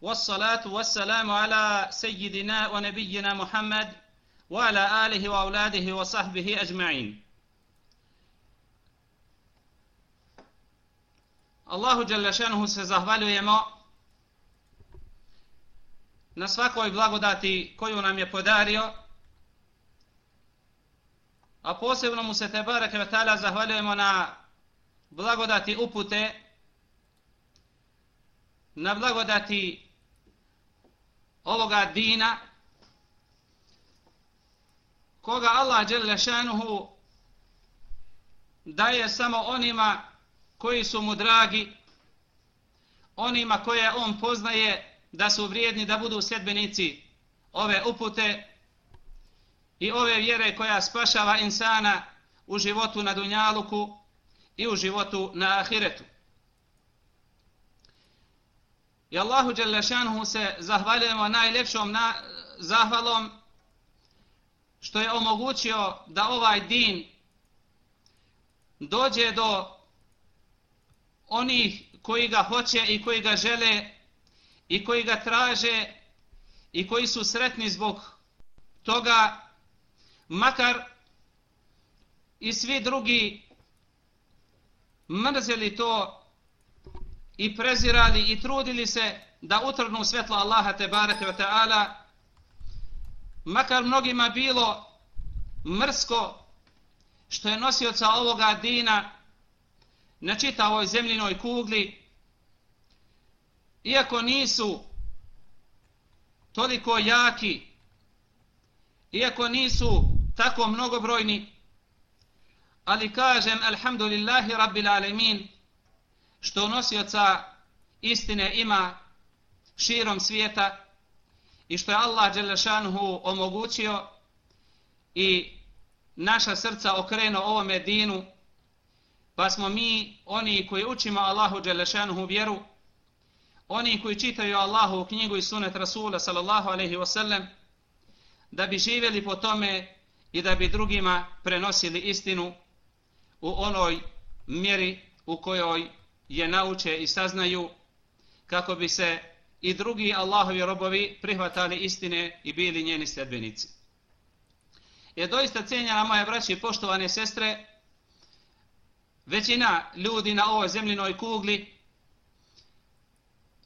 والصلاة والسلام على سيدنا ونبينا محمد وعلى آله وأولاده وصحبه أجمعين Allahu Đelešanuhu se zahvaljujemo na svakoj blagodati koju nam je podario, a posebno mu se te barake vatala zahvaljujemo na blagodati upute, na blagodati ovoga dina, koga Allah Đelešanuhu daje samo onima koji su mu dragi, onima koje on poznaje da su vrijedni da budu sedbenici ove upute i ove vjere koja spašava insana u životu na Dunjaluku i u životu na Ahiretu. I Allahu Đelešanhu se zahvaljujemo najljepšom na, zahvalom što je omogućio da ovaj din dođe do onih koji ga hoće i koji ga žele i koji ga traže i koji su sretni zbog toga makar i svi drugi mrzeli to i prezirali i trudili se da utrnu svjetlo Allaha te bareke ve taala makar mnogima bilo mrsko što je nosioca ovoga dina na čitavoj zemljinoj kugli, iako nisu toliko jaki, iako nisu tako mnogobrojni, ali kažem, alhamdulillahi rabbil alemin, što nosioca istine ima širom svijeta i što je Allah Đelešanhu omogućio i naša srca okreno ovome dinu, Pa smo mi, oni koji učimo Allahu Đelešanhu vjeru, oni koji čitaju Allahu knjigu i sunet Rasula sallallahu alaihi wasallam, da bi živjeli po tome i da bi drugima prenosili istinu u onoj mjeri u kojoj je nauče i saznaju kako bi se i drugi Allahovi robovi prihvatali istine i bili njeni sljedbenici. Je doista cijenjena moje braći i poštovane sestre, većina ljudi na ovoj zemljinoj kugli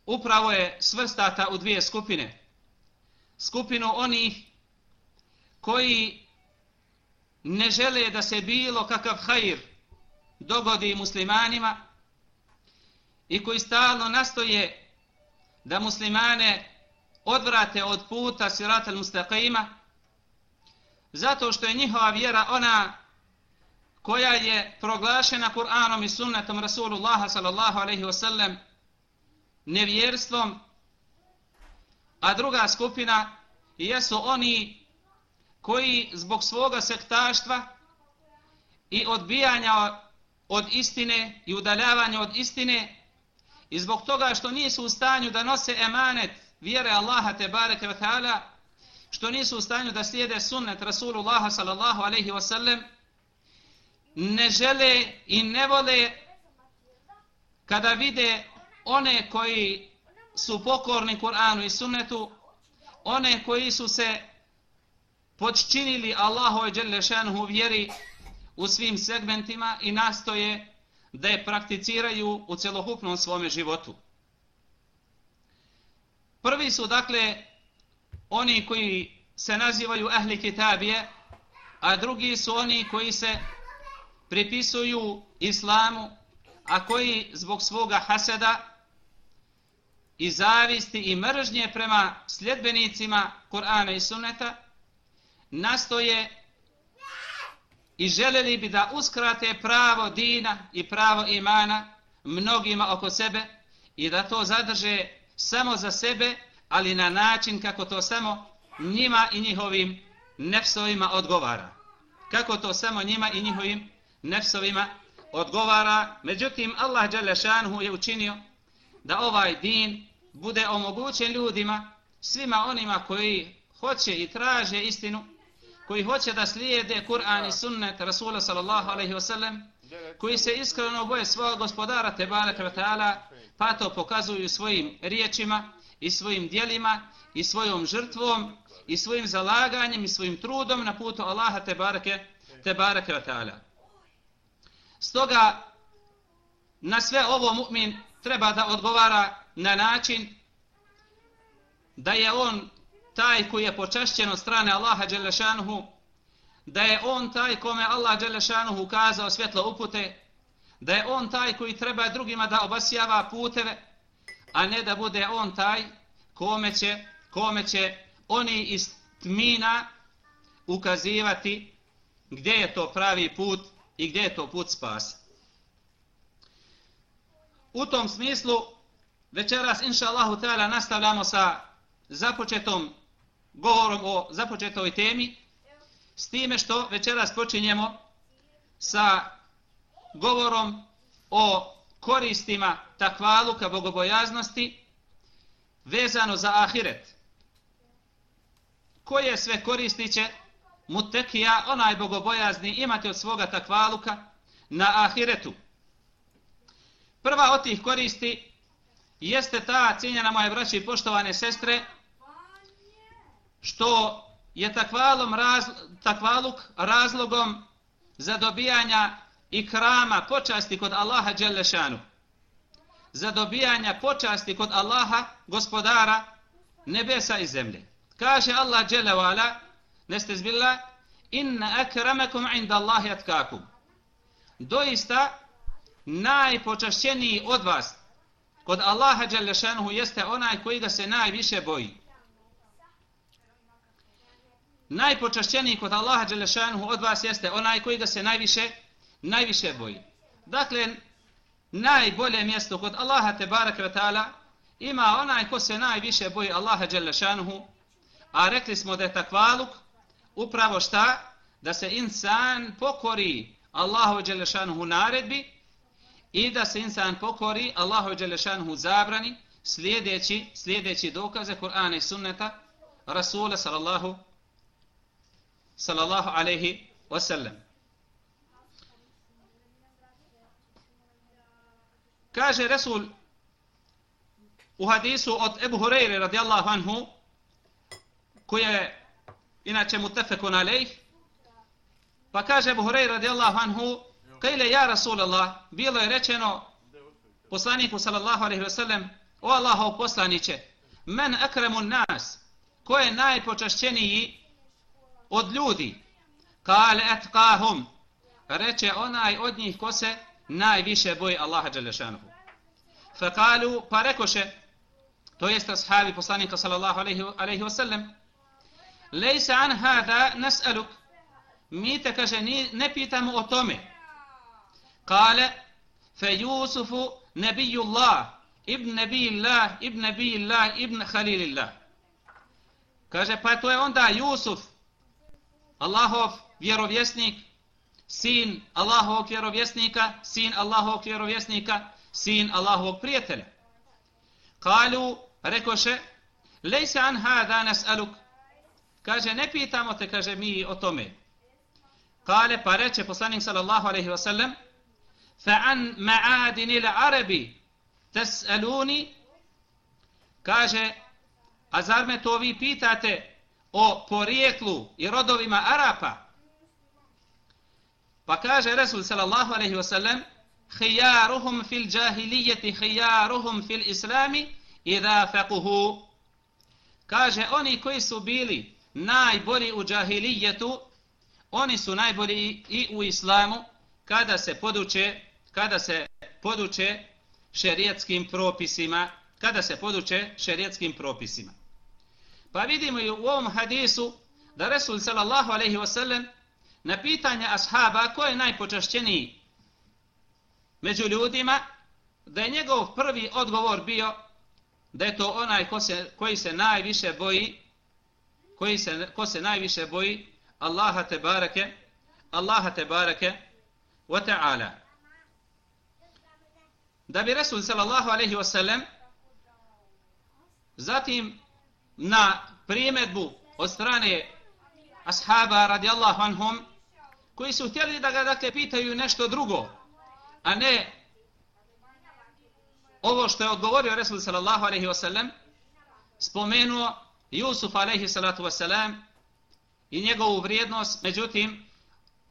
upravo je svrstata u dvije skupine. Skupinu onih koji ne žele da se bilo kakav hajr dogodi muslimanima i koji stalno nastoje da muslimane odvrate od puta sirata mustaqima zato što je njihova vjera ona koja je proglašena Kur'anom i sunnetom Rasulullaha sallallahu alaihi wasallam nevjerstvom, a druga skupina jesu oni koji zbog svoga sektaštva i odbijanja od istine i udaljavanja od istine i zbog toga što nisu u stanju da nose emanet vjere Allaha te bareke ve taala što nisu u stanju da slijede sunnet Rasulullaha sallallahu alejhi ve sellem ne žele i ne vole kada vide one koji su pokorni Kur'anu i Sunnetu, one koji su se počinili Allahove Đelešanuhu vjeri u svim segmentima i nastoje da je prakticiraju u celokupnom svome životu. Prvi su dakle oni koji se nazivaju ahli kitabije, a drugi su oni koji se pripisuju islamu, a koji zbog svoga haseda i zavisti i mržnje prema sljedbenicima Kur'ana i Sunneta nastoje i želeli bi da uskrate pravo dina i pravo imana mnogima oko sebe i da to zadrže samo za sebe, ali na način kako to samo njima i njihovim nefsovima odgovara. Kako to samo njima i njihovim nefsovima odgovara. Međutim, Allah Đalešanhu je učinio da ovaj din bude omogućen ljudima, svima onima koji hoće i traže istinu, koji hoće da slijede Kur'an i sunnet Rasula sallallahu alaihi wasallam, koji se iskreno boje svog gospodara Tebara Kvetala, pa to pokazuju svojim riječima i svojim dijelima i svojom žrtvom i svojim zalaganjem i svojim trudom na putu Allaha Tebareke Tebareke Kvetala. Stoga, na sve ovo mu'min treba da odgovara na način da je on taj koji je počašćen od strane Allaha Đelešanuhu, da je on taj kome Allah Đelešanuhu ukazao svjetlo upute, da je on taj koji treba drugima da obasjava puteve, a ne da bude on taj kome će, kome će oni iz tmina ukazivati gdje je to pravi put i gdje je to put spasa. U tom smislu, večeras, inša Allahu nastavljamo sa započetom govorom o započetoj temi, s time što večeras počinjemo sa govorom o koristima takvaluka bogobojaznosti vezano za ahiret. Koje sve koristi će mutekija, onaj bogobojazni, imati od svoga takvaluka na ahiretu? Prva od tih koristi jeste ta, cijenjena moje braće i poštovane sestre, što je takvalom raz, takvaluk razlogom za dobijanja i krama počasti kod Allaha Đelešanu. Za dobijanja počasti kod Allaha gospodara nebesa i zemlje. Kaže Allah Đelevala, neste zbila, inna akramakum inda Allahi atkakum. Doista, najpočašćeniji od vas kod Allaha Đelešanu jeste onaj koji ga se najviše boji najpočašćeniji kod Allaha Đelešanuhu od vas jeste onaj koji ga se najviše, najviše boji. Dakle, najbolje mjesto kod Allaha Tebara Kvetala ima onaj ko se najviše boji Allaha Đelešanuhu, a rekli smo da je takvaluk upravo šta? Da se insan pokori Allahu Đelešanuhu naredbi i da se insan pokori Allahu Đelešanuhu zabrani slijedeći, slijedeći dokaze Kur'ana i sunneta Rasula sallallahu sallallahu alaihi wasallam. Kaže Resul u hadisu od Ebu Hureyre radijallahu anhu, koji je inače mutefekun alaih, pa kaže Ebu Hureyre radijallahu anhu, kajle ja Rasulallah, bilo je rečeno poslaniku sallallahu alaihi wasallam, o Allahov poslaniće, men akramun nas, ko je najpočašćeniji od ljudi. Kale etkahum. Reče onaj od njih ko se najviše boji Allaha Đelešanuhu. Fekalu, pa rekoše, to jest ashabi poslanika sallallahu alaihi, wasallam, lejse an hada nas'aluk. Mi te kaže, ni, ne pitamo o tome. Kale, fe Jusufu nebijullah, ibn nebijillah, ibn nebijillah, ibn khalilillah. Kaže, pa to je onda Jusuf, Allahov vjerovjesnik, sin Allahovog vjerovjesnika, sin Allahovog vjerovjesnika, sin Allahovog prijatelja. Kalu, rekoše, lejse an hada nas'aluk. Kaže, ne pitamo te, kaže mi o tome. Kale, pa reče poslanik sallallahu alaihi wa sallam, fa an ma'adini la arabi tas'aluni, kaže, a zar me to vi pitate, o porijeklu i rodovima Arapa. Pa kaže Resul sallallahu alaihi wa sallam, hijaruhum fil džahilijeti, hijaruhum fil islami, idha faquhu. Kaže, oni koji su bili najbolji u džahilijetu, oni su najbolji i u islamu, kada se poduče, kada se poduče šerijetskim propisima, kada se poduče šerijetskim propisima. Pa vidimo i u ovom hadisu da Resul sallallahu alaihi wasallam na pitanje ashaba ko je najpočašćeniji među ljudima, da je njegov prvi odgovor bio da je to onaj ko se, koji se najviše boji, koji se, ko se najviše boji Allaha te barake, Allaha te barake wa ta'ala. Da bi Resul sallallahu alaihi wasallam zatim na primjedbu od strane ashaba radijallahu anhum koji su htjeli da ga dakle pitaju nešto drugo a ne ovo što je odgovorio Resul sallallahu alaihi wasallam, spomenuo Jusuf alaihi salatu wasallam i njegovu vrijednost, međutim,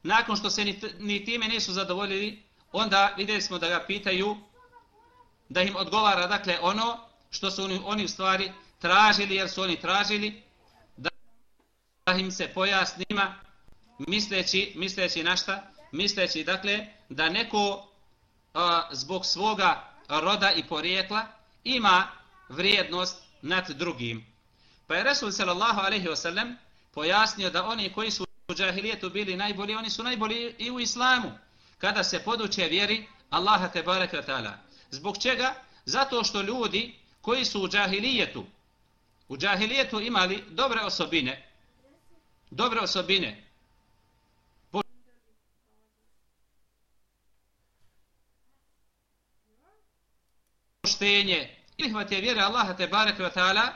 nakon što se ni, ni time nisu zadovoljili, onda vidjeli smo da ga pitaju da im odgovara dakle ono što su oni, oni u stvari tražili, jer su oni tražili da, im se pojasnima misleći, misleći na šta? Misleći dakle da neko a, zbog svoga roda i porijekla ima vrijednost nad drugim. Pa je Resul sallallahu alaihi wasallam pojasnio da oni koji su u džahilijetu bili najbolji, oni su najbolji i u islamu. Kada se poduče vjeri Allaha te baraka ta'ala. Zbog čega? Zato što ljudi koji su u džahilijetu, u džahilijetu imali dobre osobine, dobre osobine, poštenje, ihvate vjere Allaha te baraka ta'ala,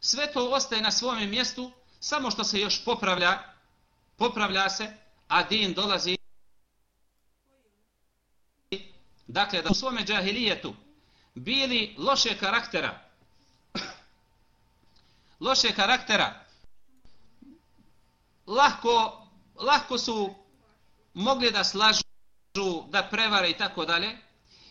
sve to ostaje na svome mjestu, samo što se još popravlja, popravlja se, a din dolazi. Dakle da u svome džahilijetu bili loše karaktera loše karaktera. Lahko lahko su mogli da slažu da prevare i tako dalje.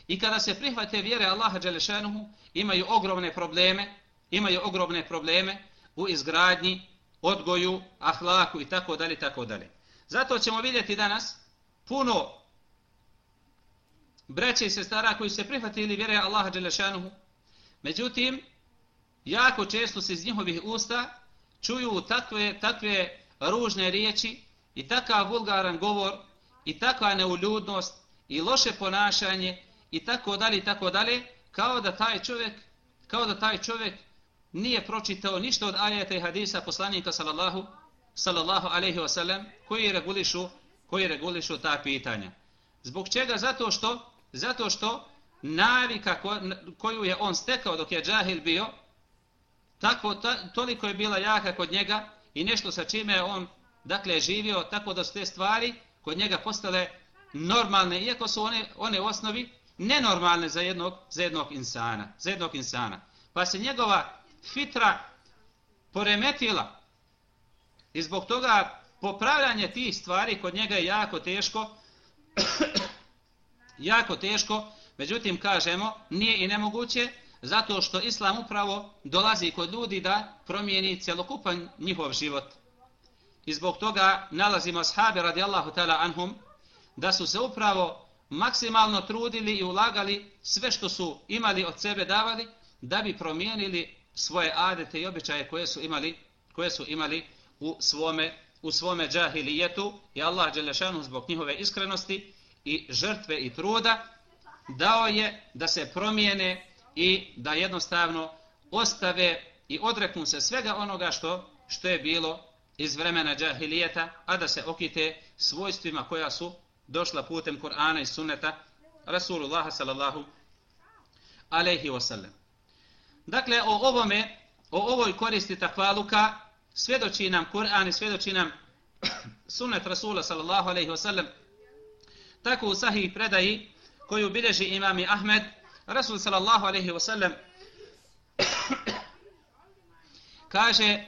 I kada se prihvate vjere Allaha Đelešanuhu imaju ogromne probleme imaju ogromne probleme u izgradnji odgoju, ahlaku i tako dalje tako dalje. Zato ćemo vidjeti danas puno braće i sestara koji se prihvatili vjere Allaha Đelešanuhu. Međutim, jako često se iz njihovih usta čuju takve, takve ružne riječi i takav vulgaran govor i takva neuljudnost i loše ponašanje i tako dalje i tako dalje kao da taj čovjek kao da taj čovjek nije pročitao ništa od ajeta i hadisa poslanika sallallahu sallallahu alejhi ve sellem koji regulišu koji regulišu ta pitanja. Zbog čega? Zato što Zato što navika koju je on stekao dok je džahil bio, tako, ta, toliko je bila jaka kod njega i nešto sa čime je on dakle, živio, tako da su te stvari kod njega postale normalne, iako su one, one u osnovi nenormalne za jednog, za jednog insana. Za jednog insana. Pa se njegova fitra poremetila i zbog toga popravljanje tih stvari kod njega je jako teško jako teško, međutim kažemo nije i nemoguće zato što islam upravo dolazi kod ljudi da promijeni celokupan njihov život. I zbog toga nalazimo ashabe radijallahu ta'ala anhum da su se upravo maksimalno trudili i ulagali sve što su imali od sebe davali da bi promijenili svoje adete i običaje koje su imali koje su imali u svome u svome džahilijetu i Allah dželle zbog njihove iskrenosti i žrtve i truda dao je da se promijene i da jednostavno ostave i odreknu se svega onoga što što je bilo iz vremena džahilijeta, a da se okite svojstvima koja su došla putem Kur'ana i sunneta Rasulullah sallallahu alaihi wasallam. Dakle, o ovome, o ovoj koristi takvaluka, svedoči nam Kur'an i svedoči nam sunnet Rasula sallallahu alaihi wasallam tako u sahih predaji koju bilježi imami Ahmed, Rasul sallallahu alaihi wa sallam kaže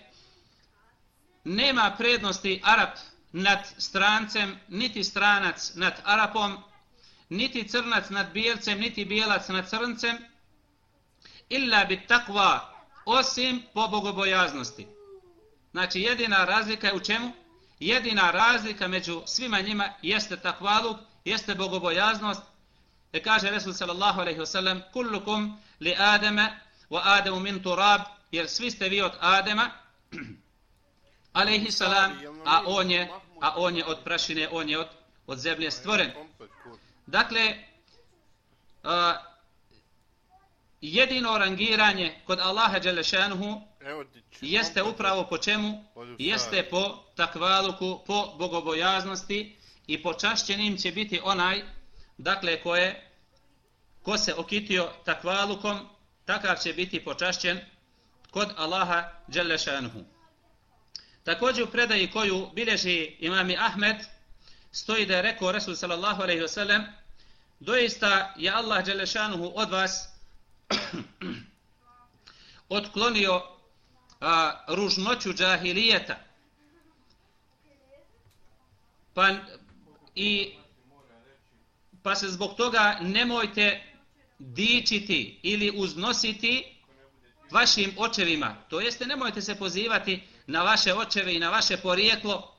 nema prednosti Arab nad strancem, niti stranac nad Arapom, niti crnac nad bijelcem, niti bijelac nad crncem, illa bit takva, osim po bogobojaznosti. Znači, jedina razlika je u čemu? Jedina razlika među svima njima jeste takvaluk, jeste bogobojaznost. E kaže Resul sallallahu alejhi ve sellem: "Kullukum li Adama wa Adamu min turab", jer svi ste vi od Adema alejhi salam, a on je a on je od prašine, on je od od zemlje stvoren. Dakle, uh, jedino rangiranje kod Allaha dželle šanehu jeste upravo po čemu? Jeste po takvaluku, po bogobojaznosti i počašćenim će biti onaj, dakle, ko je, ko se okitio takvalukom, takav će biti počašćen kod Allaha Đelešanuhu. Također u predaji koju bilježi imami Ahmed, stoji da je rekao Resul sallallahu alaihi wasallam, doista je Allah Đelešanuhu od vas otklonio a, ružnoću džahilijeta. Pa, i, pa se zbog toga nemojte dičiti ili uznositi vašim očevima. To jeste, nemojte se pozivati na vaše očeve i na vaše porijeklo,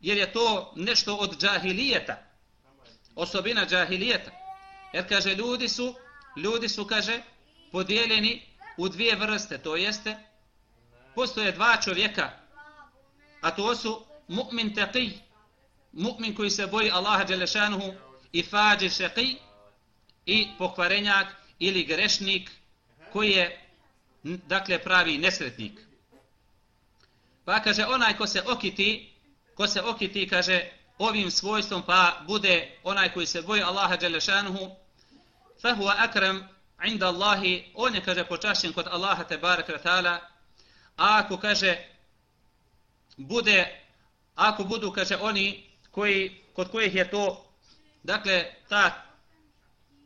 jer je to nešto od džahilijeta. Osobina džahilijeta. Jer kaže, ljudi su, ljudi su, kaže, podijeljeni u dvije vrste. To jeste, postoje dva čovjeka, a to su mu'min taqi, mu'min koji se boji Allaha Đelešanuhu i fađe šeqi i pokvarenjak ili grešnik koji je dakle pravi nesretnik. Pa kaže onaj ko se okiti, ko se okiti kaže ovim svojstvom pa bude onaj koji se boji Allaha Đelešanuhu fa huwa akram inda Allahi, on je kaže počašćen kod Allaha te barek ta'ala, a ako kaže bude, ako budu kaže oni koji, kod kojih je to, dakle ta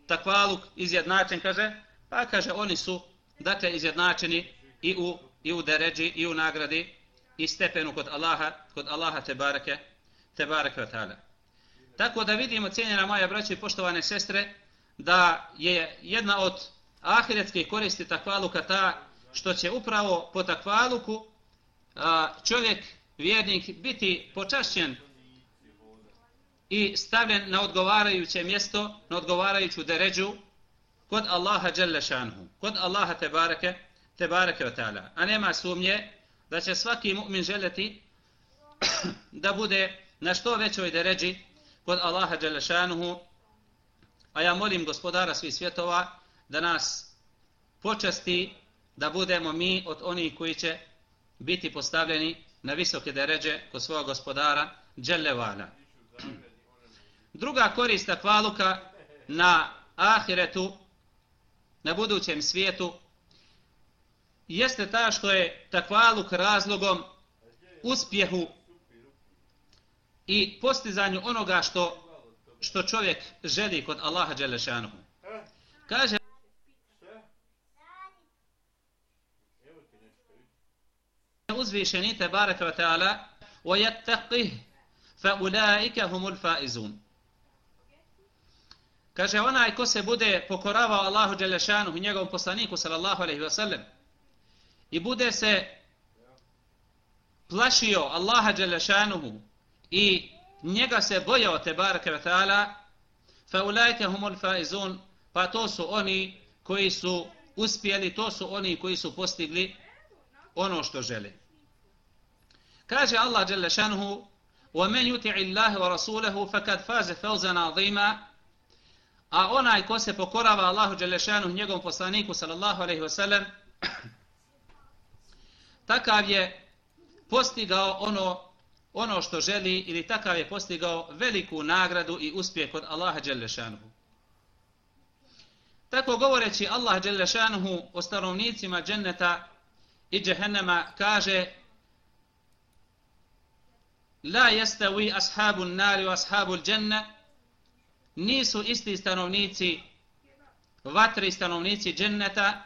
takvaluk izjednačen kaže, pa kaže oni su dakle izjednačeni i u i u deređi i u nagradi i stepenu kod Allaha kod Allaha te bareke te bareke taala. Tako da vidimo cijenjena moja braća i poštovane sestre da je jedna od ahiretskih koristi takvaluka ta što će upravo po takvaluku čovjek vjernik biti počašćen i stavljen na odgovarajuće mjesto na odgovarajuću deređu kod Allaha dželle šanhu, kod Allaha te bareke, te bareke ve taala. A nema sumnje da će svaki mu'min želeti da bude na što većoj deređi kod Allaha dželle šanhu. A ja molim gospodara svih svjetova da nas počasti da budemo mi od onih koji će biti postavljeni na visoke deređe kod svog gospodara dželle vala. Druga korista kvaluka na ahiretu na budućem svijetu jeste ta što je takvaluk razlogom uspjehu i postizanju onoga što što čovjek želi kod Allaha Đelešanuhu. Kaže uzvišeni te baraka wa ta'ala wa yattaqih fa ulaika humul faizun. Kaže, onaj ko se bude pokoravao Allahu Đelešanu i njegovom poslaniku, sallallahu alaihi wasallam, i bude se plašio Allaha Đelešanuhu i njega se bojao te barake vatala, fa ulajke humul faizun, pa to su oni koji su uspjeli, to su oni koji su postigli ono što žele. Kaže Allah Đelešanuhu, وَمَنْ يُتِعِ اللَّهِ وَرَسُولَهُ فَكَدْ فَازَ فَوْزًا عَظِيمًا a onaj ko se pokorava Allahu Đelešanu njegovom poslaniku sallallahu alaihi wasallam takav je postigao ono ono što želi ili takav je postigao veliku nagradu i uspjeh kod Allaha Đelešanu tako govoreći Allah Đelešanu o stanovnicima dženneta i džehennema kaže la jestavi ashabu nari u ashabu džennet nisu isti stanovnici vatri i stanovnici dženneta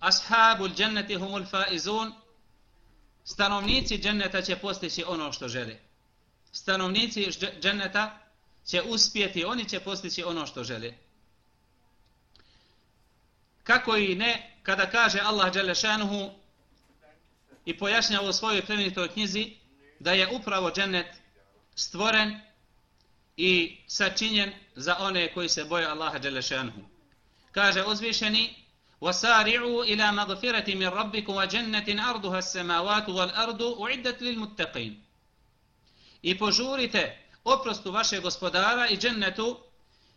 ashabul dženneti humul faizun. Stanovnici dženneta će postići ono što žele. Stanovnici dženneta će uspjeti oni će postići ono što žele. Kako i ne kada kaže Allah Đelešanuhu i pojašnja u svojoj plemenitoj knjizi da je upravo džennet stvoren i sačinjen za one koji se boje Allaha Đelešanhu. Kaže uzvišeni, وَسَارِعُوا إِلَى مَغْفِرَةِ مِنْ رَبِّكُمْ وَجَنَّةٍ أَرْضُهَا السَّمَاوَاتُ وَالْأَرْضُ أُعِدَّتْ لِلْمُتَّقِينَ I požurite oprostu vaše gospodara i džennetu,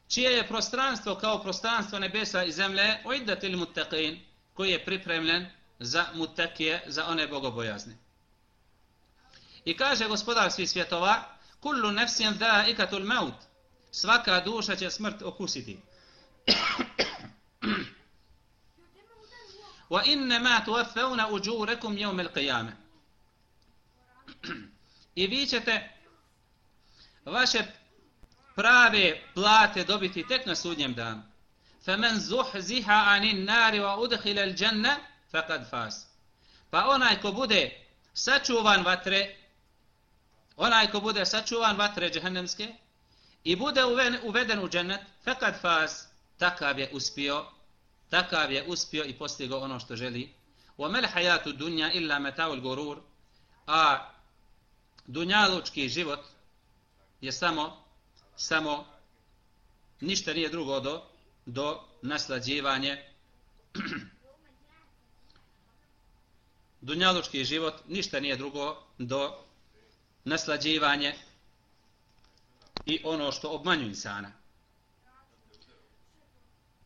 čije je prostranstvo kao prostranstvo nebesa i zemlje, uiddat ili muttaqin, koji je pripremljen za mutakije, za one bogobojazne. I kaže gospodar svih svjetova, kullu nefsin dha ikatul maut. Svaka duša će smrt okusiti. Wa inne ma tuwaffawna ujurakum yawm al-qiyamah. I vi ćete vaše prave plate dobiti tek na sudnjem danu. Fa man zuhziha anin nari wa udkhila al-janna faqad fas. Pa onaj ko bude sačuvan vatre onaj ko bude sačuvan vatre džehennemske i bude uveden u džennet, fekad faz, takav je uspio, takav je uspio i postigao ono što želi. Wa mel hayatu dunya illa mataul gurur, a dunjalučki život je samo, samo ništa nije drugo do, do naslađivanje dunjalučki život ništa nije drugo do naslađivanje i ono što obmanju insana.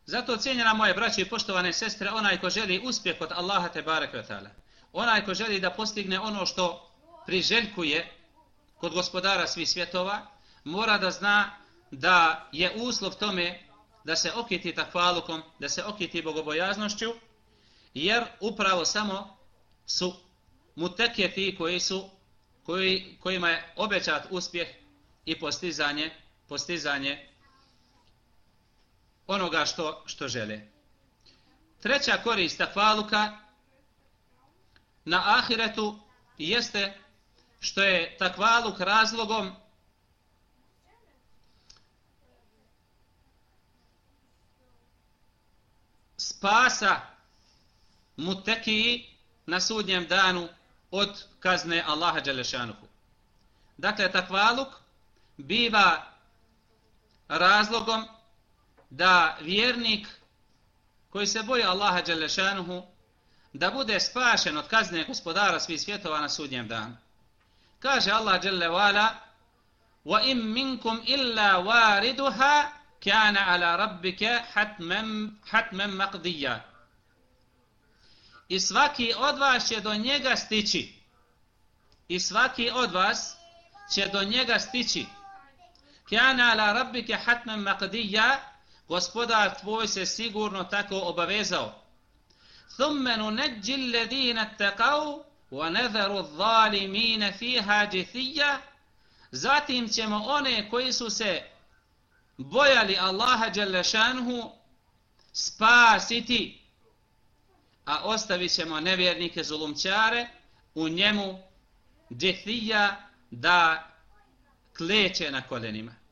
Zato cijenjena moje braće i poštovane sestre, onaj ko želi uspjeh od Allaha te barek ta'ala, onaj ko želi da postigne ono što priželjkuje kod gospodara svih svjetova, mora da zna da je uslov tome da se okiti takvalukom, da se okiti bogobojaznošću, jer upravo samo su muteke ti koji su koji, kojima je obećat uspjeh i postizanje postizanje onoga što, što žele. Treća korist takvaluka na ahiretu jeste što je takvaluk razlogom spasa mutekiji na sudnjem danu od kazne Allaha Đelešanuhu. Dakle, takvaluk biva razlogom da vjernik koji se boji Allaha Đelešanuhu da bude spašen od kazne gospodara svih svjetova na sudnjem danu. Kaže Allah Đelevala وَإِمْ wa إِلَّا minkum illa عَلَى kana ala rabbike hatmem. I svaki od vas će do njega stići. I svaki od vas će do njega stići. Kana ala rabbike hatman maqdija gospodar tvoj se sigurno tako obavezao. Thumme nuneđi alledine taqav wa nadharu adh-dhalimin fiha jithiya zatim ćemo one koji su se bojali Allaha dželle spasiti a ostavit ćemo nevjernike zulumčare u njemu djethija da kleče na kolenima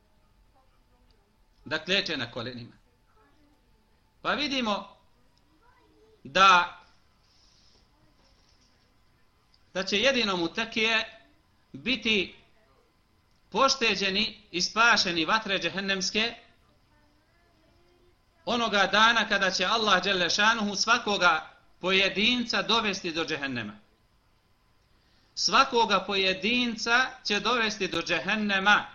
da kleče na kolenima. Pa vidimo da da će jedino mu takije biti pošteđeni i spašeni vatre džehennemske onoga dana kada će Allah Đelešanuhu svakoga pojedinca dovesti do džehennema. Svakoga pojedinca će dovesti do džehennema.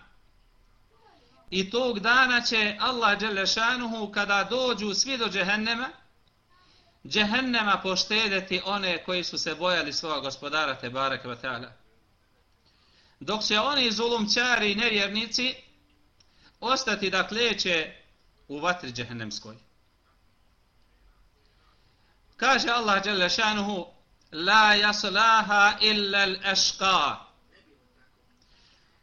I tog dana će Allah Đelešanuhu kada dođu svi do džehennema, džehennema poštedeti one koji su se bojali svoga gospodara Tebara Kvatala. Dok će oni zulumčari i nevjernici ostati da kleće u vatri džehennemskoj. Kaže Allah dželle šanehu: La yaslaha illa al-ashqa."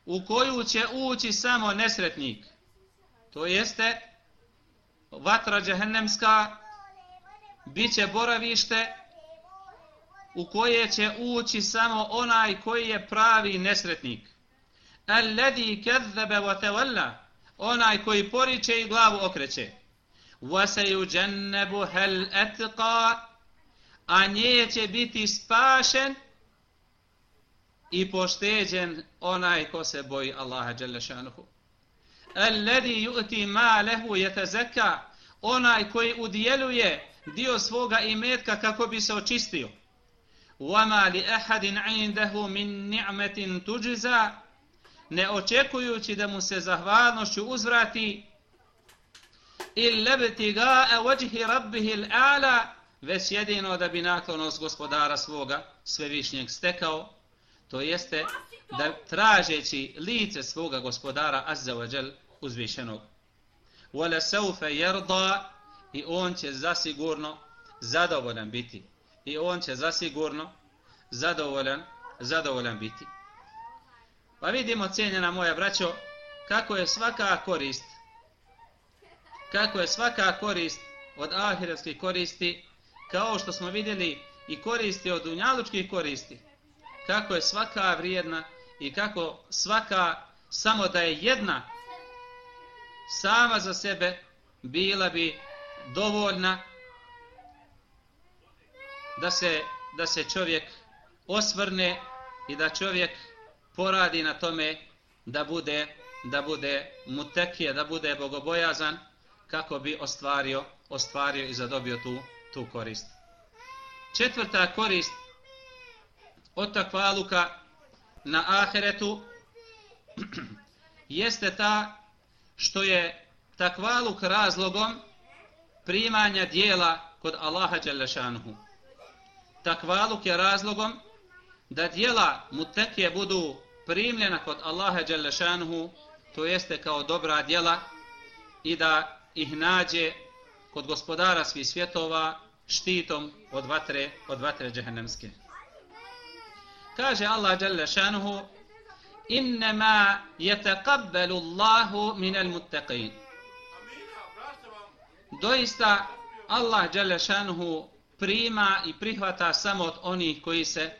u koju će ući samo nesretnik. To jeste vatra džehennemska biće boravište u koje će ući samo onaj koji je pravi nesretnik. Alladhi kazzaba wa tawalla onaj koji poriče i glavu okreće. Wa sayujannabuha atqa a nje će biti spašen i pošteđen onaj ko se boji Allaha Đelešanuhu. šanehu. Alladhi yu'ti ma'ahu yatazakka onaj koji udjeluje dio svoga imetka kako bi se očistio. وَمَا li ahadin مِنْ min ni'matin tujza ne očekujući da mu se zahvalnošću uzvrati illa btiga wajhi rabbihi al-a'la već jedino da bi naklonost gospodara svoga svevišnjeg stekao to jeste da tražeći lice svoga gospodara azza wa jal uzvišenog. Wala sawfa yarda i on će zasigurno zadovoljan biti. I on će zasigurno zadovoljan zadovoljan biti. Pa vidimo cijenjena moja braćo kako je svaka korist kako je svaka korist od ahiretskih koristi kao što smo vidjeli i koristi od unjalučkih koristi. Kako je svaka vrijedna i kako svaka samo da je jedna sama za sebe bila bi dovoljna da se, da se čovjek osvrne i da čovjek poradi na tome da bude da bude mutekije, da bude bogobojazan kako bi ostvario ostvario i zadobio tu, tu korist. Četvrta korist od takvaluka na ahiretu jeste ta što je takvaluk razlogom primanja dijela kod Allaha Đelešanuhu. Takvaluk je razlogom da dijela mutekije budu primljena kod Allaha Đelešanuhu, to jeste kao dobra dijela i da ih nađe kod gospodara svih svjetova štitom od vatre, od vatre džehennemske. Kaže Allah dželle šanuhu innema yataqabbalu Allahu min al-muttaqin. Doista Allah dželle šanuhu prima i prihvata samo od onih koji se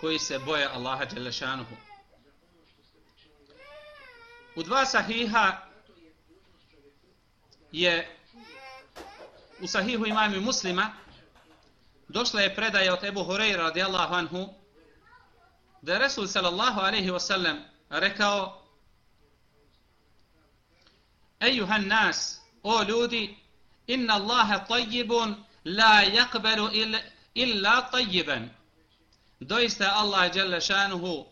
koji se boje Allaha dželle šanuhu. U dva sahiha je u sahihu imami muslima došla je predaja od Ebu Hureyra radijallahu anhu da je Resul sallallahu alaihi wasallam rekao Ejuhan nas, o ljudi, inna Allahe tajibun la yakbalu illa tajiban. Doista Allah jalla šanuhu,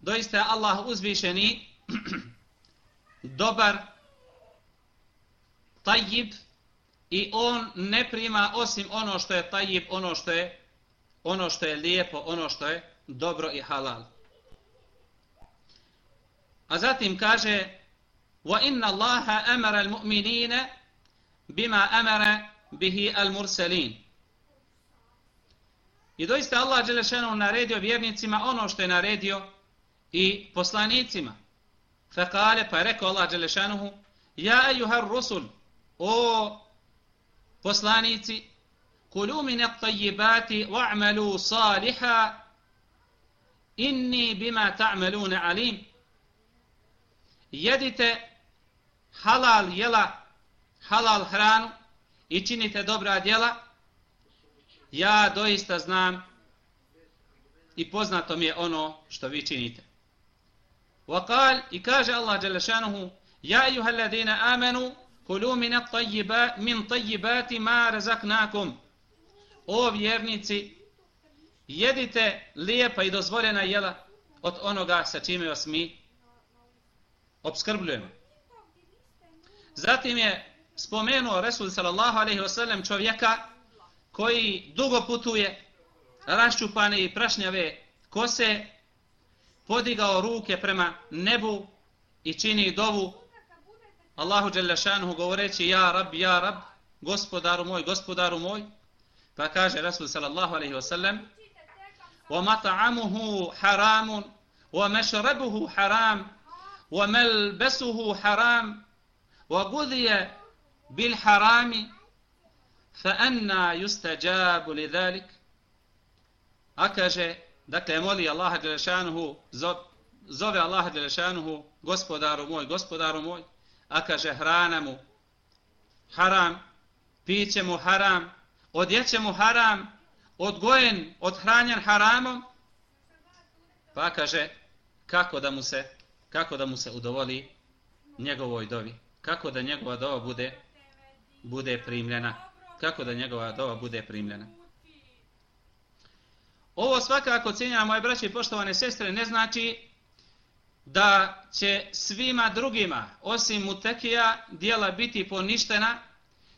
doista Allah uzvišeni, dobar, tajib, i on ne prima osim ono što je tajib, ono što je ono što je lijepo, ono što je dobro i halal. A zatim kaže wa inna Allaha amara بِمَا أَمَرَ bima amara bihi al-mursalin. I doista Allah dželešanu naredio vjernicima ono što je naredio i poslanicima. Fekale, pa je rekao Allah dželešanu ja ejuhar rusul, o poslanici, Kulu min at-tayyibati wa'malu salihan inni bima ta'maluna alim. Jedite halal jela, halal hranu i činite dobra djela. Ja doista znam i poznato mi je ono što vi činite. وقال i kaže Allah dželle šanehu ja ejuhalladina amanu kulu min at-tayyibat min tayyibati ma razaqnakum o vjernici, jedite lijepa i dozvoljena jela od onoga sa čime vas mi obskrbljujemo. Zatim je spomenuo Resul sallallahu alaihi wasallam čovjeka koji dugo putuje, raščupane i prašnjave kose, podigao ruke prema nebu i čini dovu Allahu Đelešanuhu govoreći Ja Rab, Ja Rab, gospodaru moj, gospodaru moj, Pa kaže Rasul sallallahu alaihi wa sallam وَمَطَعَمُهُ حَرَامٌ وَمَشْرَبُهُ حَرَامٌ وَمَلْبَسُهُ حَرَامٌ وَقُذِيَ بِالْحَرَامِ فَأَنَّا يُسْتَجَابُ لِذَلِكَ A kaže, dakle, moli Allaha Đelešanuhu, zove Allaha Đelešanuhu, gospodaru moj, gospodaru moj, a kaže, hrana mu haram, piće mu haram, odjeće mu haram, odgojen, odhranjen haramom, pa kaže kako da mu se, kako da mu se udovoli njegovoj dovi, kako da njegova dova bude, bude primljena, kako da njegova dova bude primljena. Ovo svakako cijenja moje braće i poštovane sestre ne znači da će svima drugima osim mutekija dijela biti poništena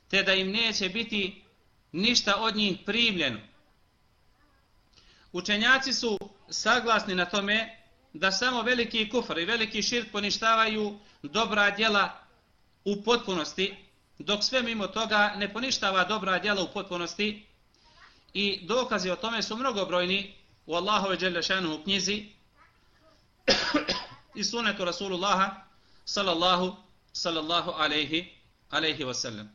te da im neće biti ništa od njih primljeno. Učenjaci su saglasni na tome da samo veliki kufr i veliki širk poništavaju dobra djela u potpunosti, dok sve mimo toga ne poništava dobra djela u potpunosti i dokazi o tome su mnogobrojni u Allahove Đelešanu u knjizi i sunetu Rasulullaha sallallahu, sallallahu alaihi, alaihi wasallam.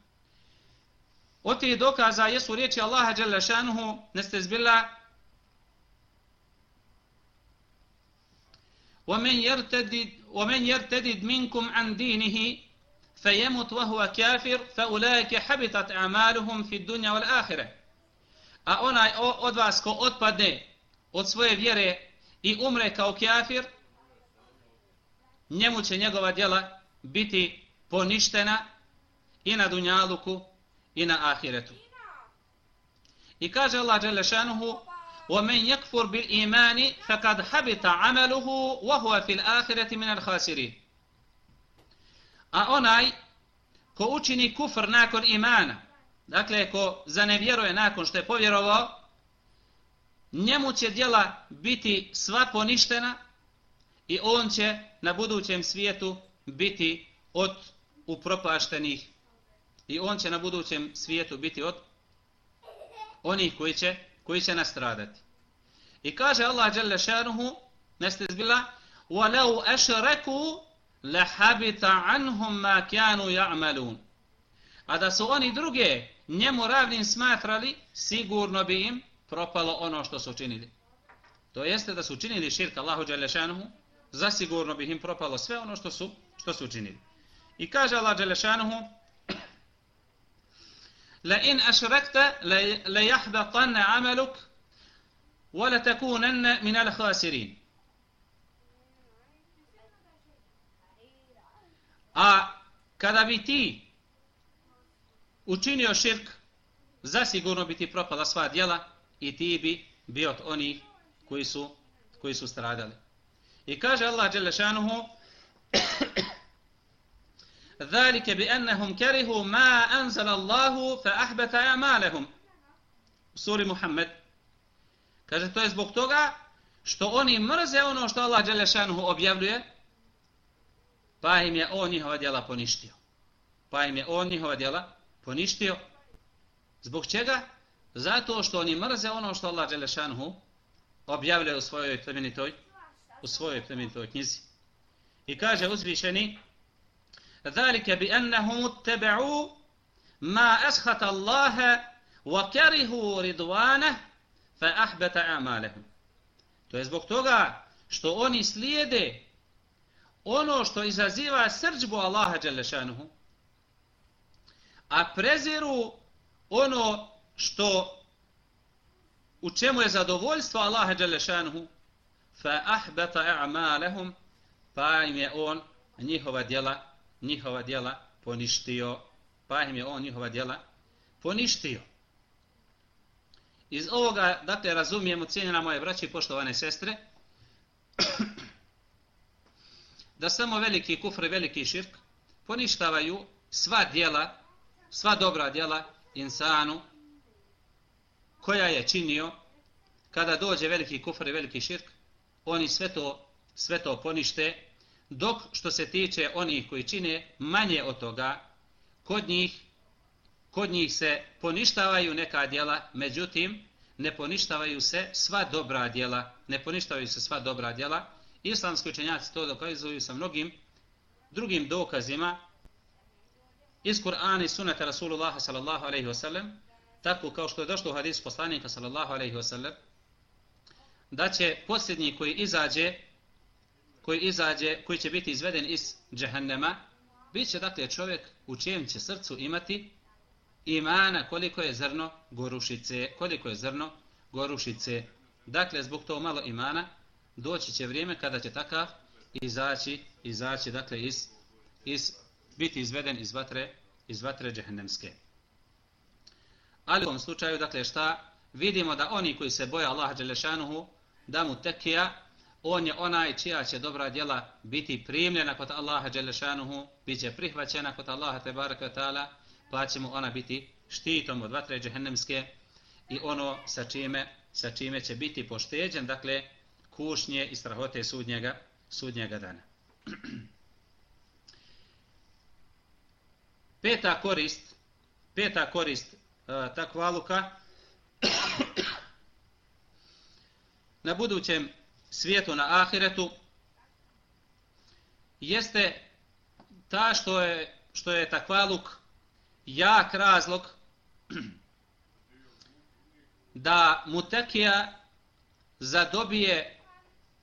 Od tih dokaza jesu riječi Allaha Jalla šanuhu, neste zbila, ومن يرتد ومن يرتد منكم عن دينه فيمت وهو كافر فاولئك حبطت اعمالهم في الدنيا والاخره a onaj od vas ko otpadne od svoje vjere i umre kao kafir, njemu će njegova djela biti poništena i na dunjaluku i na ahiretu. I kaže Allah Đelešanuhu, وَمَنْ يَكْفُرْ بِالْإِيمَانِ فَقَدْ حَبِتَ عَمَلُهُ وَهُوَ فِي الْآخِرَةِ مِنَ الْخَاسِرِينَ A onaj ko učini kufr nakon imana, dakle ko zanevjeruje nakon što je povjerovao, njemu će djela biti sva poništena i on će na budućem svijetu biti od upropaštenih. I on će na budućem svijetu biti od onih koji će koji će nastradati. I kaže Allah dželle šanehu nestezbila wa law ashraku la habita anhum ma kanu a da su oni druge njemu ravnim smatrali sigurno bi im propalo ono što su učinili to jeste da su učinili širk Allahu dželle šanehu zasigurno bi im propalo sve ono što su, što su učinili. I kaže Allah Đelešanuhu, La in لَيَحْبَطَنَّ la وَلَتَكُونَنَّ مِنَ الْخَاسِرِينَ min al khasirin. A kada bi ti učinio širk, zasigurno bi ti propala sva djela i ti bi bio od onih koji su, koji su stradali. I kaže Allah dželle šanehu: Zalike bi ennehum kerihu ma anzal Allahu fa ahbata amalehum. Suri Muhammed. Kaže to je zbog toga što oni mrze ono što Allah dželle šanehu objavljuje pa im je on njihova djela poništio. Pa im je on njihova djela poništio. Zbog čega? Zato što oni mrze ono što Allah Đelešanhu objavljuje u svojoj plemenitoj, u svojoj plemenitoj knjizi. I kaže uzvišeni, ذلك بأنهم اتبعوا ما أسخط الله وكرهوا رضوانه فأحبت أعمالهم To je zbog toga što oni slijede ono što izaziva srđbu Allaha Đelešanuhu, a preziru ono što u čemu je zadovoljstvo Allaha Đelešanuhu fa ahbata a'malahum pa im je on njihova djela njihova djela poništio. Pa im je on njihova djela poništio. Iz ovoga dakle razumijemo cijenjena moje braće i poštovane sestre da samo veliki kufr i veliki širk poništavaju sva djela sva dobra djela insanu koja je činio kada dođe veliki kufr i veliki širk, oni sve to, sve to ponište, dok što se tiče onih koji čine manje od toga, kod njih, kod njih se poništavaju neka djela, međutim, ne poništavaju se sva dobra djela, ne poništavaju se sva dobra djela, islamski učenjaci to dokazuju sa mnogim drugim dokazima iz Kur'ana i sunata Rasulullah sallallahu alaihi sellem, tako kao što je došlo u hadisu poslanika sallallahu alaihi sellem, da će posljednji koji izađe, koji izađe, koji će biti izveden iz džehennema, bit će dakle čovjek u čijem će srcu imati imana koliko je zrno gorušice, koliko je zrno gorušice. Dakle, zbog to malo imana, doći će vrijeme kada će takav izaći, izaći dakle iz, iz biti izveden iz vatre, iz vatre džehennemske. Ali u ovom slučaju, dakle, šta? Vidimo da oni koji se boje Allaha Đelešanuhu, da mu tekija, on je onaj čija će dobra djela biti primljena kod Allaha Đelešanuhu, bit će prihvaćena kod Allaha Tebaraka Ta'ala, pa će mu ona biti štitom od vatre džehennemske i ono sa čime, sa čime će biti pošteđen, dakle, kušnje i strahote sudnjega, sudnjega dana. Peta korist, peta korist eh, uh, takvaluka na budućem svijetu na ahiretu jeste ta što je, što je takvaluk jak razlog da mutekija zadobije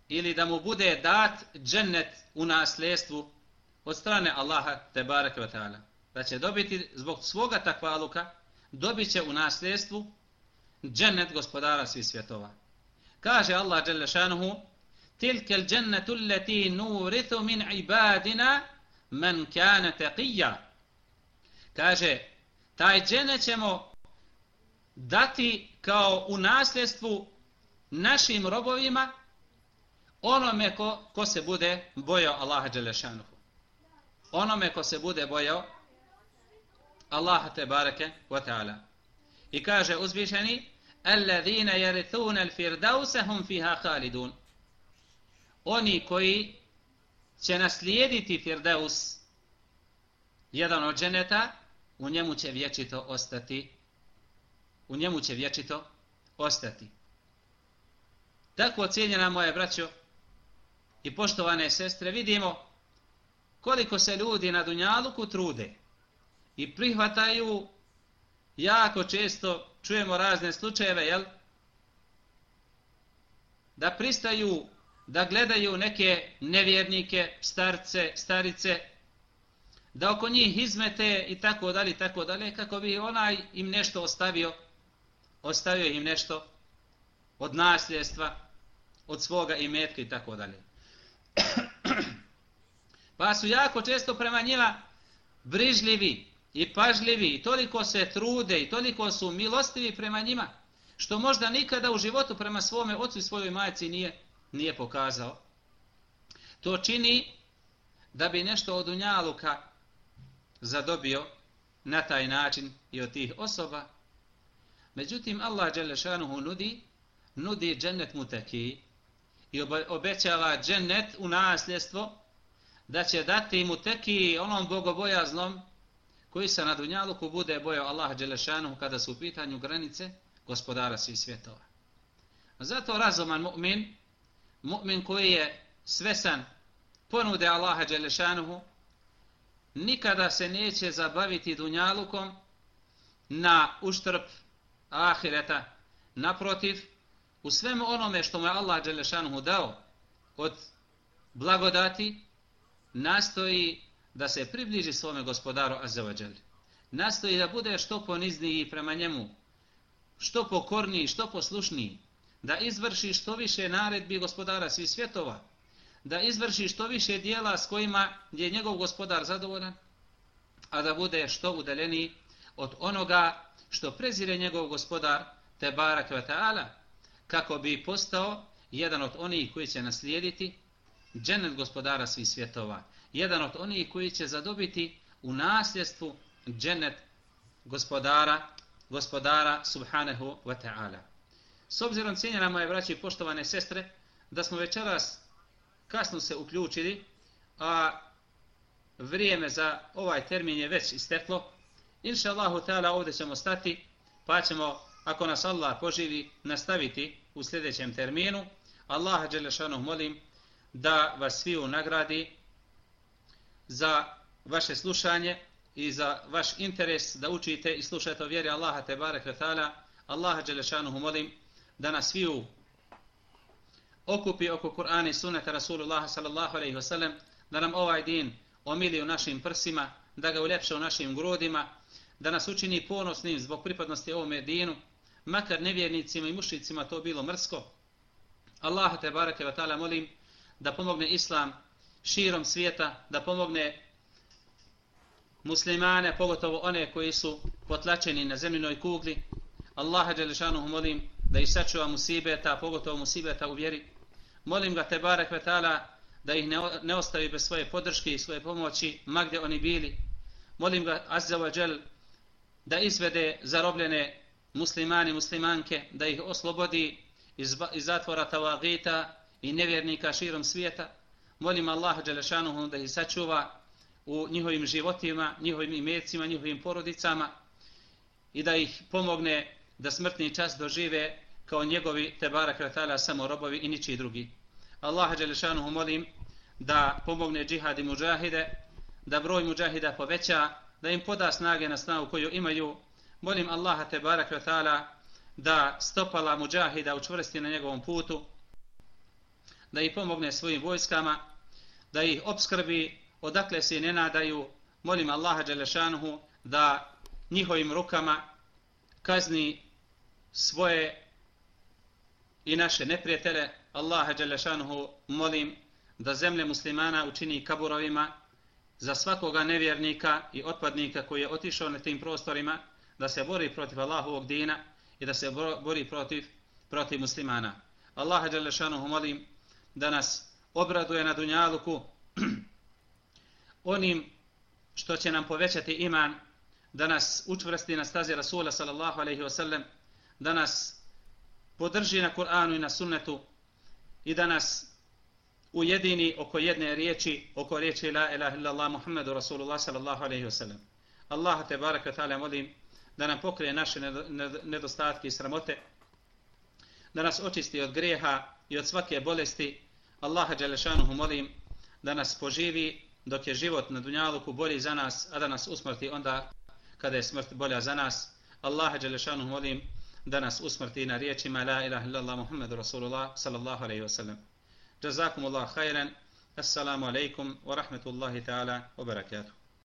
ili da mu bude dat džennet u nasljedstvu od strane Allaha te bareke ve taala. Da će dobiti zbog svoga takvaluka dobit će u nasljedstvu džennet gospodara svih svjetova kaže Allah dželle šanehu tilka al-jannatu allati nurithu min ibadina man kana taqiyya." kaže taj džennet ćemo dati kao u nasljedstvu našim robovima onome ko, ko se bude bojao Allaha Đelešanuhu. Onome ko se bude bojao Allaha te bareke wa ta'ala. I kaže uzvišeni Alladhina yarithuna al-firdausa hum fiha khalidun. Oni koji će naslijediti Firdaus jedan od dženeta, u njemu će vječito ostati u njemu će vječito ostati. Tako cijenjena moje braćo i poštovane sestre, vidimo koliko se ljudi na Dunjaluku trude i prihvataju jako često, čujemo razne slučajeve, jel? Da pristaju, da gledaju neke nevjernike, starce, starice, da oko njih izmete i tako dalje, tako dalje, kako bi onaj im nešto ostavio, ostavio im nešto od nasljedstva, od svoga imetka i tako dalje. pa su jako često prema njima brižljivi i pažljivi i toliko se trude i toliko su milostivi prema njima, što možda nikada u životu prema svome ocu i svojoj majci nije, nije pokazao. To čini da bi nešto od unjaluka zadobio na taj način i od tih osoba, Međutim, Allah Đelešanuhu nudi, nudi džennet mutaki i obećava džennet u nasljedstvo da će dati mutaki onom bogobojaznom koji se na Dunjaluku bude bojao Allah Đelešanu kada su u pitanju granice gospodara svih svjetova. Zato razuman mu'min, mu'min koji je svesan ponude Allaha Đelešanuhu, nikada se neće zabaviti Dunjalukom na uštrb ahireta. Naprotiv, u svemu onome što mu je Allah Đelešanuhu dao od blagodati, nastoji da se približi svome gospodaru Azzawajal. Nastoji da bude što ponizniji prema njemu, što pokorniji, što poslušniji, da izvrši što više naredbi gospodara svih svjetova, da izvrši što više dijela s kojima je njegov gospodar zadovoljan, a da bude što udaljeniji od onoga što prezire njegov gospodar te barak ta'ala kako bi postao jedan od onih koji će naslijediti dženet gospodara svih svjetova. Jedan od onih koji će zadobiti u nasljedstvu dženet gospodara gospodara subhanahu wa ta'ala. S obzirom cijenjena moje braće i poštovane sestre, da smo večeras kasno se uključili, a vrijeme za ovaj termin je već isteklo, Inša Allahu ta'ala ovdje ćemo stati, pa ćemo, ako nas Allah poživi, nastaviti u sljedećem terminu. Allaha Đelešanu molim da vas svi nagradi za vaše slušanje i za vaš interes da učite i slušate o vjeri Allaha te barek ta'ala. Allaha Đelešanu molim da nas svi okupi oko Kur'ana i sunneta Rasulullah sallallahu alaihi wasallam, da nam ovaj din omili u našim prsima, da ga uljepša u našim grudima, da nas učini ponosnim zbog pripadnosti ovom dinu, makar nevjernicima i mušicima to bilo mrsko. Allah te barake wa ta'ala molim da pomogne islam širom svijeta, da pomogne muslimane, pogotovo one koji su potlačeni na zemljinoj kugli. Allaha Đelešanuhu molim da ih sačuva musibeta, pogotovo musibeta u vjeri. Molim ga te barek vetala da ih ne, ne ostavi bez svoje podrške i svoje pomoći, ma gdje oni bili. Molim ga azza wa Đel da izvede zarobljene muslimani muslimanke, da ih oslobodi iz, iz zatvora tavagita i nevjernika širom svijeta. Molim Allaha Đelešanuhu da ih sačuva u njihovim životima, njihovim imecima, njihovim porodicama i da ih pomogne da smrtni čas dožive kao njegovi tebara kratala samo robovi i ničiji drugi. Allaha Đelešanuhu molim da pomogne džihad i muđahide, da broj muđahida poveća, da im poda snage na snagu koju imaju. Molim Allaha te Kratala da stopala muđahida učvrsti na njegovom putu, da ih pomogne svojim vojskama, da ih obskrbi odakle se ne nadaju. Molim Allaha Đelešanuhu da njihovim rukama kazni svoje i naše neprijatelje. Allaha Đelešanuhu molim da zemlje muslimana učini kaburovima za svakoga nevjernika i otpadnika koji je otišao na tim prostorima da se bori protiv Allahovog dina i da se bori protiv, protiv muslimana. Allaha Đelešanuhu molim da nas obraduje na Dunjaluku onim što će nam povećati iman, da nas učvrsti na stazi Rasula sallallahu alaihi wasallam, da nas podrži na Kur'anu i na sunnetu i da nas ujedini oko jedne riječi, oko riječi la ilaha illallah Muhammedu Rasulullah sallallahu alaihi wasallam. Allah te baraka ta'ala molim da nam pokrije naše nedostatke i sramote, da nas očisti od greha i od svake bolesti. Allaha Đelešanuhu molim da nas poživi dok je život na dunjaluku bolji za nas, a da nas usmrti onda kada je smrt bolja za nas. Allaha Đelešanuhu molim da nas usmrti na riječima La ilaha illallah Muhammedu Rasulullah sallallahu alaihi wasallam. Jazakumullah khairan. Assalamu alaikum wa rahmetullahi ta'ala wa barakatuh.